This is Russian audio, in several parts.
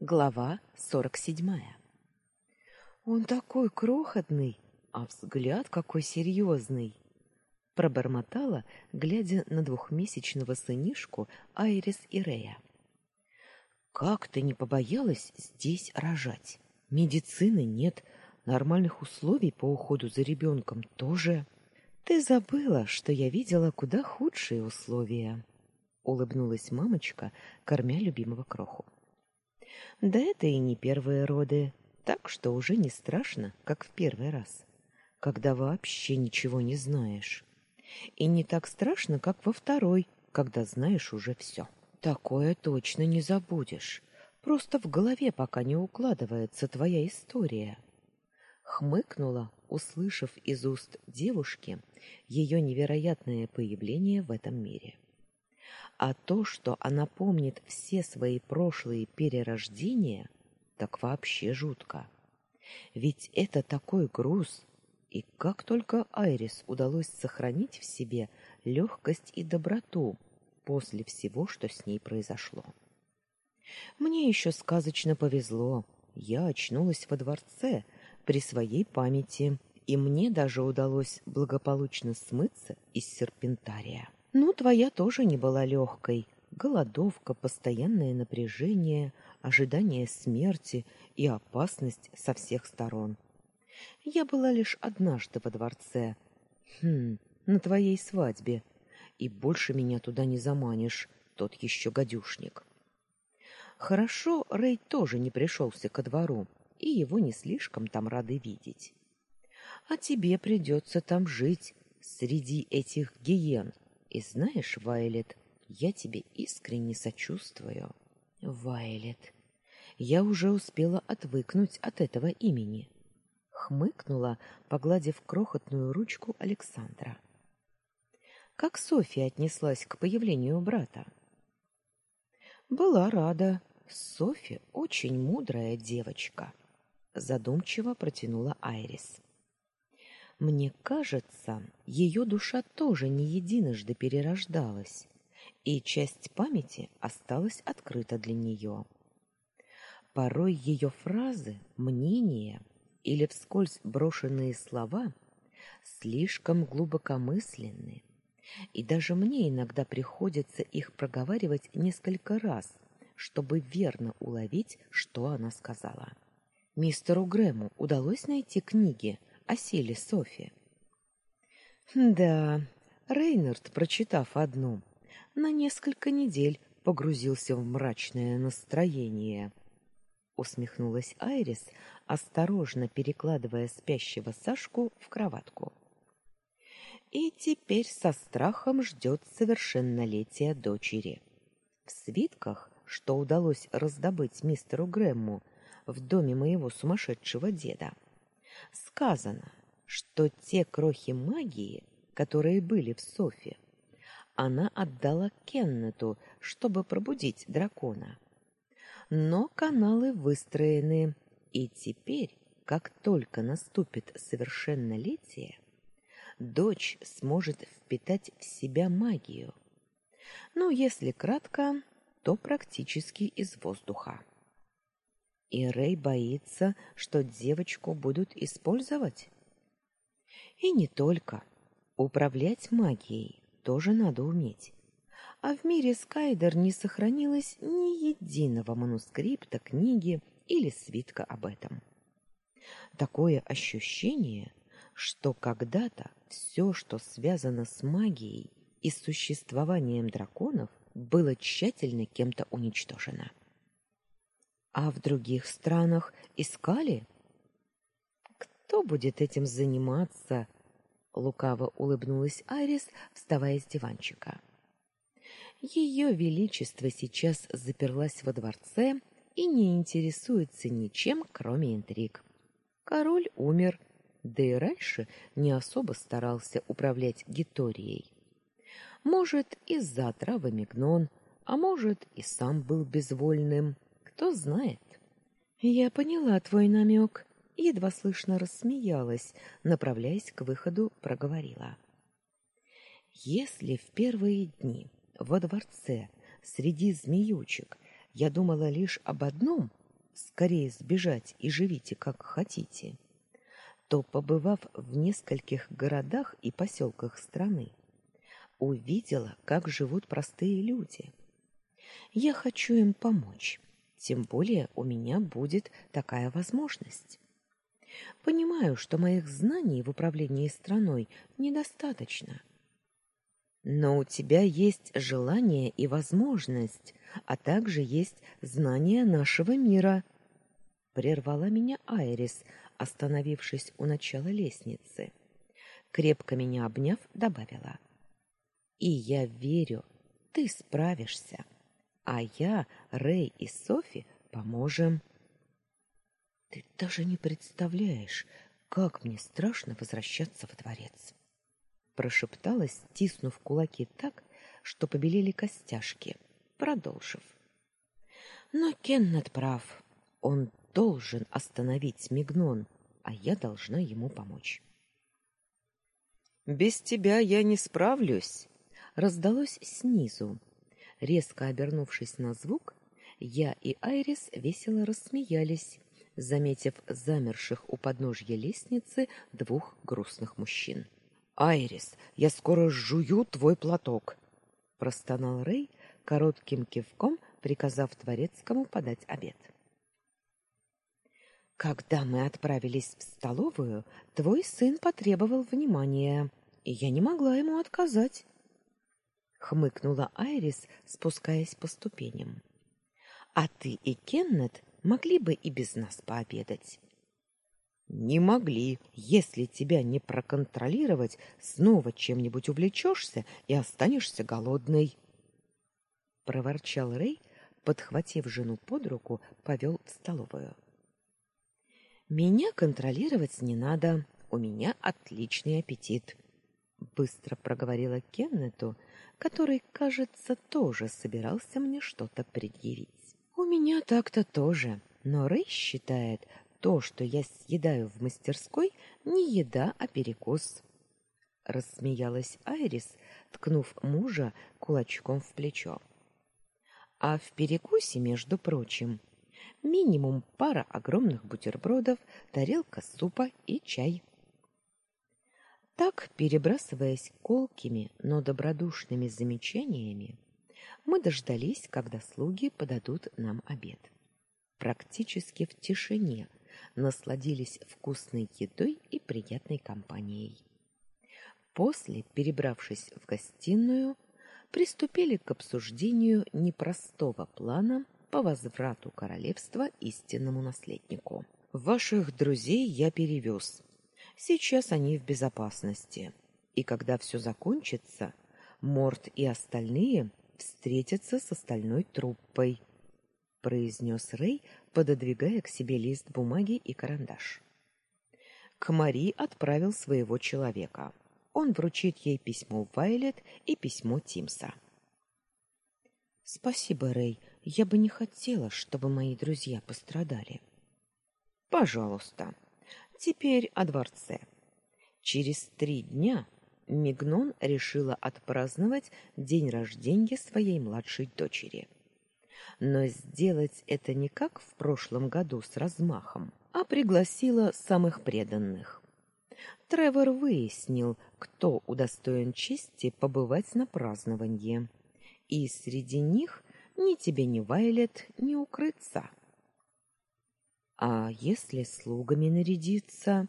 Глава сорок седьмая. Он такой крохотный, а взгляд какой серьезный. Пробормотала, глядя на двухмесячного сынишку Айрис Ирея. Как ты не побоялась здесь рожать? Медицины нет, нормальных условий по уходу за ребенком тоже. Ты забыла, что я видела куда худшие условия. Улыбнулась мамочка, кормя любимого кроху. Да это и не первые роды, так что уже не страшно, как в первый раз, когда вообще ничего не знаешь. И не так страшно, как во второй, когда знаешь уже все. Такое точно не забудешь. Просто в голове пока не укладывается твоя история. Хмыкнула, услышав из уст девушки ее невероятное появление в этом мире. А то, что она помнит все свои прошлые перерождения, так вообще жутко. Ведь это такой груз, и как только Айрис удалось сохранить в себе легкость и доброту после всего, что с ней произошло. Мне еще сказочно повезло. Я очнулась во дворце при своей памяти, и мне даже удалось благополучно смыться из серпентария. Ну, твоя тоже не была легкой. Голодовка, постоянное напряжение, ожидание смерти и опасность со всех сторон. Я была лишь однажды во дворце. Хм, на твоей свадьбе. И больше меня туда не заманишь, тот еще гадюшник. Хорошо, Рей тоже не пришелся ко двору, и его не слишком там рады видеть. А тебе придется там жить среди этих гиен, и знаешь, Вайлет, я тебе искренне сочувствую. Вайлет. Я уже успела отвыкнуть от этого имени. Хмыкнула, погладив крохотную ручку Александра. Как Софья отнеслась к появлению брата? Была рада. Софья очень мудрая девочка, задумчиво протянула Айрис. Мне кажется, ее душа тоже не единожды перерождалась, и часть памяти осталась открыта для нее. Порой ее фразы, мнения или вскользь брошенные слова слишком глубокомысленны, и даже мне иногда приходится их проговаривать несколько раз, чтобы верно уловить, что она сказала. Мистеру Грэму удалось найти книги, о силе Софи. Да, Рейнард, прочитав одну, на несколько недель погрузился в мрачное настроение. Усмехнулась Айрис, осторожно перекладывая спящего Сашку в кроватку. И теперь со страхом ждет совершеннолетия дочери. В свитках, что удалось раздобыть мистеру Грэмму в доме моего сумасшедшего деда, сказано, что те крохи магии, которые были в Софе, она отдала Кеннету, чтобы пробудить дракона. Но каналы выстроены, и теперь, как только наступит совершеннолетие, дочь сможет впитать в себя магию. Ну, если кратко, то практически из воздуха. И Рэй боится, что девочку будут использовать. И не только. Управлять магией тоже надо уметь. А в мире Скайдер не сохранилось ни единого манускрипта, книги или свитка об этом. Такое ощущение, что когда-то все, что связано с магией и существованием драконов, было тщательно кем-то уничтожено. А в других странах искали? Кто будет этим заниматься? Лукаво улыбнулась Арис, вставая с диванчика. Ее величество сейчас заперлась во дворце и не интересуется ничем, кроме интриг. Король умер, да и раньше не особо старался управлять Гиторией. Может, из-за отравы Мигнон, а может, и сам был безвольным. Кто знает? Я поняла твой намек. едва слышно рассмеялась, направляясь к выходу, проговорила: Если в первые дни во дворце среди змеючек я думала лишь об одном скорее сбежать и живите как хотите, то, побывав в нескольких городах и поселках страны, увидела, как живут простые люди. Я хочу им помочь, тем более у меня будет такая возможность. Понимаю, что моих знаний в управлении страной недостаточно. Но у тебя есть желание и возможность, а также есть знание нашего мира. Прервала меня Айрис, остановившись у начала лестницы. Крепко меня обняв, добавила: "И я верю, ты справишься, а я, Рей и Софи поможем". Ты даже не представляешь, как мне страшно возвращаться во дворец, прошептала, стиснув кулаки так, что побелели костяшки, продолжив: "Но Кеннет прав. Он должен остановить Мигнон, а я должна ему помочь". Без тебя я не справлюсь, раздалось снизу. Резко обернувшись на звук, я и Айрис весело рассмеялись заметив замерших у подножья лестницы двух грустных мужчин. Айрис, я скоро жую твой платок, простонал Рей, коротким кивком приказав дворецкому подать обед. Когда мы отправились в столовую, твой сын потребовал внимания, и я не могла ему отказать. Хмыкнула Айрис, спускаясь по ступеням. А ты и Кеннет могли бы и без нас пообедать. Не могли. Если тебя не проконтролировать, снова чем-нибудь увлечешься и останешься голодной, проворчал Рей, подхватив жену под руку, повел в столовую. Меня контролировать не надо. У меня отличный аппетит, быстро проговорила Кеннету, который, кажется, тоже собирался мне что-то предъявить. У меня так-то тоже, но Рэй считает, то, что я съедаю в мастерской, не еда, а перекус. Рассмеялась Айрис, ткнув мужа кулачком в плечо. А в перекусе, между прочим, минимум пара огромных бутербродов, тарелка супа и чай. Так, перебрасываясь колкими, но добродушными замечаниями, мы дождались, когда слуги подадут нам обед. Практически в тишине насладились вкусной едой и приятной компанией. После, перебравшись в гостиную, приступили к обсуждению непростого плана по возврату королевства истинному наследнику. Ваших друзей я перевез. Сейчас они в безопасности. И когда все закончится, Морт и остальные встретиться с остальной труппой, произнес Рей, пододвигая к себе лист бумаги и карандаш. К Мари отправил своего человека. Он вручит ей письмо Вайлет и письмо Тимса. Спасибо, Рей. Я бы не хотела, чтобы мои друзья пострадали. Пожалуйста. Теперь о дворце. Через три дня Мигнон решила отпраздновать день рождения своей младшей дочери. Но сделать это не как в прошлом году с размахом, а пригласила самых преданных. Тревор выяснил, кто удостоен чести побывать на праздновании. И среди них ни тебе ни Вайлет не укрыться. А если слугами нарядиться?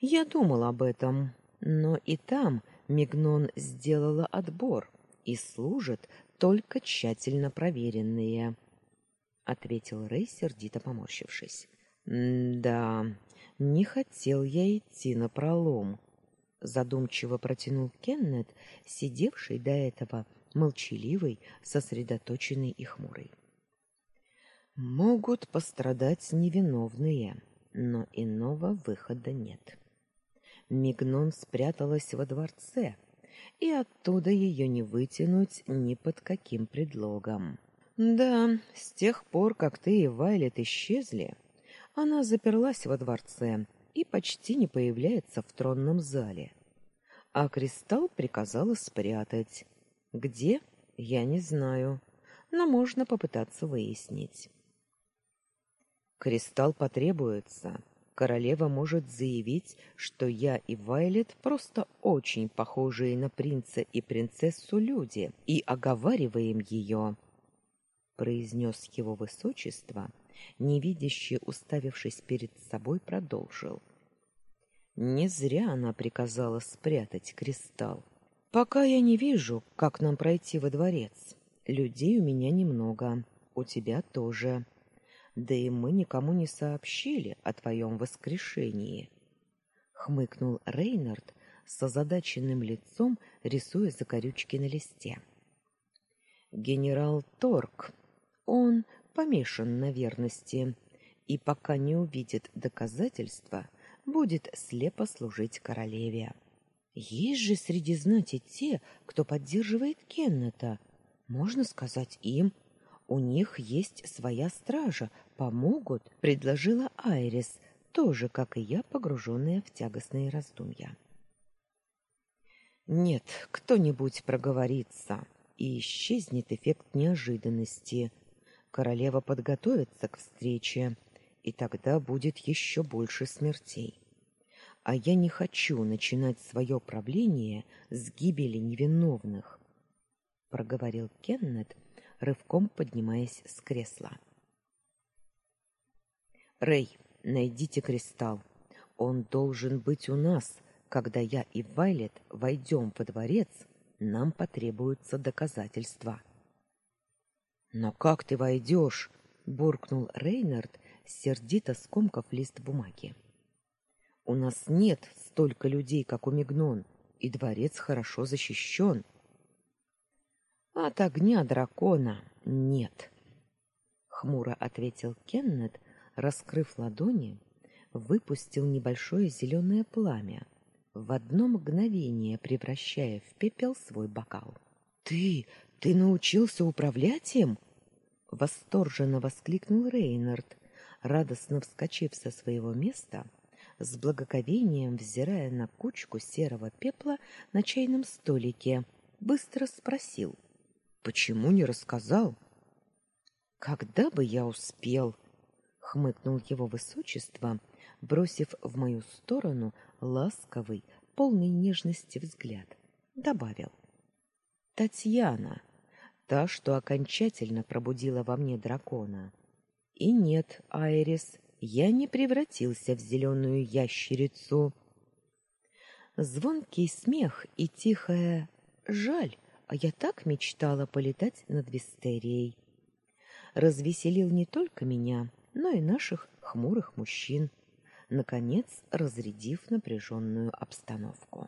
Я думал об этом, но и там Мигнон сделала отбор, и служат только тщательно проверенные, ответил Рей, сердито поморщившись. да, не хотел я идти на пролом, задумчиво протянул Кеннет, сидевший до этого молчаливый, сосредоточенный и хмурый. Могут пострадать невиновные, но иного выхода нет. Мигнон спряталась во дворце, и оттуда ее не вытянуть ни под каким предлогом. Да, с тех пор, как ты и Вайлет исчезли, она заперлась во дворце и почти не появляется в тронном зале. А кристалл приказала спрятать. Где? Я не знаю, но можно попытаться выяснить. Кристалл потребуется. Королева может заявить, что я и Вайлет просто очень похожие на принца и принцессу люди, и оговариваем ее», — произнес его высочество, невидяще уставившись перед собой, продолжил. Не зря она приказала спрятать кристалл. Пока я не вижу, как нам пройти во дворец. Людей у меня немного, у тебя тоже. Да и мы никому не сообщили о твоем воскрешении. Хмыкнул Рейнард с озадаченным лицом, рисуя закорючки на листе. Генерал Торг, он помешан на верности, и пока не увидит доказательства, будет слепо служить королеве. Есть же среди знати те, кто поддерживает Кеннета. Можно сказать им, у них есть своя стража, помогут, предложила Айрис, тоже, как и я, погруженная в тягостные раздумья. Нет, кто-нибудь проговорится, и исчезнет эффект неожиданности. Королева подготовится к встрече, и тогда будет еще больше смертей. А я не хочу начинать свое правление с гибели невиновных, проговорил Кеннет, рывком поднимаясь с кресла. Рэй, найдите кристалл. Он должен быть у нас. Когда я и Вайлет войдем во дворец, нам потребуются доказательства. Но как ты войдешь? буркнул Рейнард, сердито скомкав лист бумаги. У нас нет столько людей, как у Мигнон, и дворец хорошо защищен. От огня дракона нет, хмуро ответил Кеннет, раскрыв ладони, выпустил небольшое зеленое пламя, в одно мгновение превращая в пепел свой бокал. Ты, ты научился управлять им? восторженно воскликнул Рейнард, радостно вскочив со своего места, с благоговением взирая на кучку серого пепла на чайном столике, быстро спросил: Почему не рассказал? Когда бы я успел, хмыкнул его высочество, бросив в мою сторону ласковый, полный нежности взгляд. Добавил: Татьяна, та, что окончательно пробудила во мне дракона. И нет, Айрис, я не превратился в зеленую ящерицу. Звонкий смех и тихое жаль а я так мечтала полетать над Вистерией. Развеселил не только меня, но и наших хмурых мужчин, наконец разрядив напряженную обстановку.